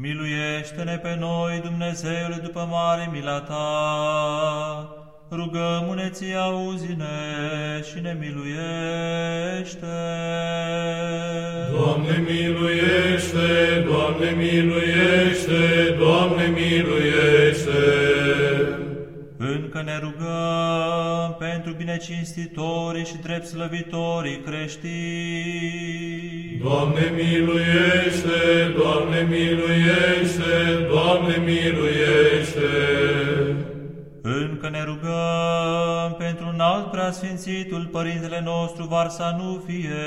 Miluiește-ne pe noi, Dumnezeule, după mare mila ta. Rugăm-ne ție, auzi-ne și ne miluiește. Doamne miluiește, Doamne miluiește, Doamne miluiește. Încă ne rugăm pentru binecinstitorii și drept slăvitorii creștini. Doamne miluiește, Doamne miluiește, Doamne miluiește. Încă ne rugăm pentru un alt preasfințitul Părintele nostru Varsanufie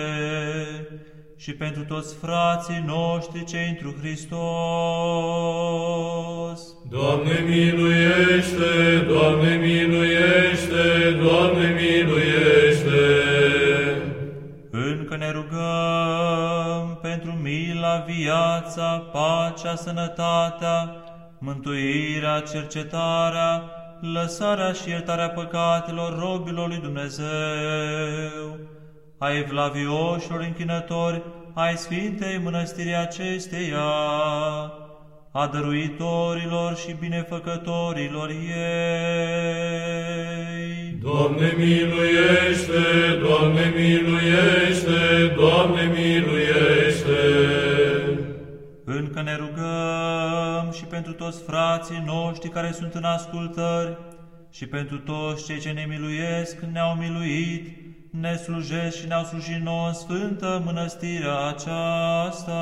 și pentru toți frații noștri cei întru Hristos. Doamne miluiește, Doamne miluiește, Doamne miluiește. Încă ne rugăm pentru mila, viața, pacea, sănătatea, mântuirea, cercetarea, lăsarea și iertarea păcatelor robilor lui Dumnezeu, a evlavioșilor închinători, ai Sfintei Mănăstirii acesteia, a dăruitorilor și binefăcătorilor ei. Doamne miluiește, Doamne miluiește, Doamne miluiește. Încă ne rugăm și pentru toți frații noștri care sunt în ascultări și pentru toți cei ce ne miluiesc, ne-au miluit, ne slujesc și ne-au slujit nouă în sfântă mănăstirea aceasta.